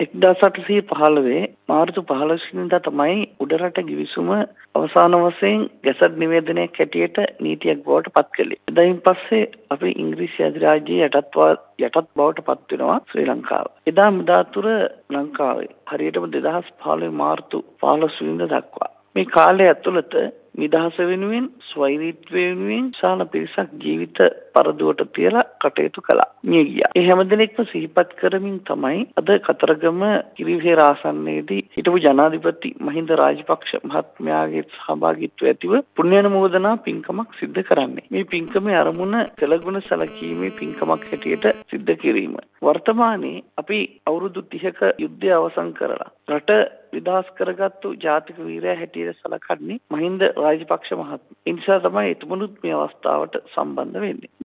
එක්දාසටසී පහළවේ මාර්තු පහළොස්නිදා තමයි උඩරට ගිවිසුම අවසාන වශයෙන් ගැසට් නිවේදනයක් හැටියට නීතියක් බවට පත් කළේ. එදායින් පස්සේ අපි ඉංග්‍රීසි අධිරාජ්‍යයේ යටත් යටත් බවට පත් වෙනවා ශ්‍රී ලංකාව. එදා මෙදාතුර ලංකාවේ හරියටම 2015 මාර්තු 15 වෙනිදා දක්වා මේ කාලය ඇතුළත නිදහස වෙනුවෙන් ස්වෛරීත්වය වෙනුවෙන් විශාල පිරිසක් ජීවිත පරදුවට තියලා කටයුතු කළා. මිය ගියා. ඒ හැමදෙනෙක්ම සිහිපත් කරමින් තමයි අද කතරගම කිරිවෙහෙර ආසන්නයේදී හිටපු ජනාධිපති මහින්ද රාජපක්ෂ මහත්මයාගේ සහභාගීත්වය ඇතිව පුණ්‍යානුමෝදනා පින්කමක් සිද්ධ කරන්නේ. මේ පින්කමේ අරමුණ කළගුණ සැලකීමේ පින්කමක් හැටියට සිද්ධ කිරීම. වර්තමානයේ අපි අවුරුදු 30ක යුද්ධය අවසන් කරලා රට විදහස් කරගත්තු ජාතික වීරයා හැටියට සලකන්නේ මහින්ද රාජපක්ෂ මහත්මයා. ඒ නිසා තමයි එතුමනුත් මේ අවස්ථාවට සම්බන්ධ වෙන්නේ.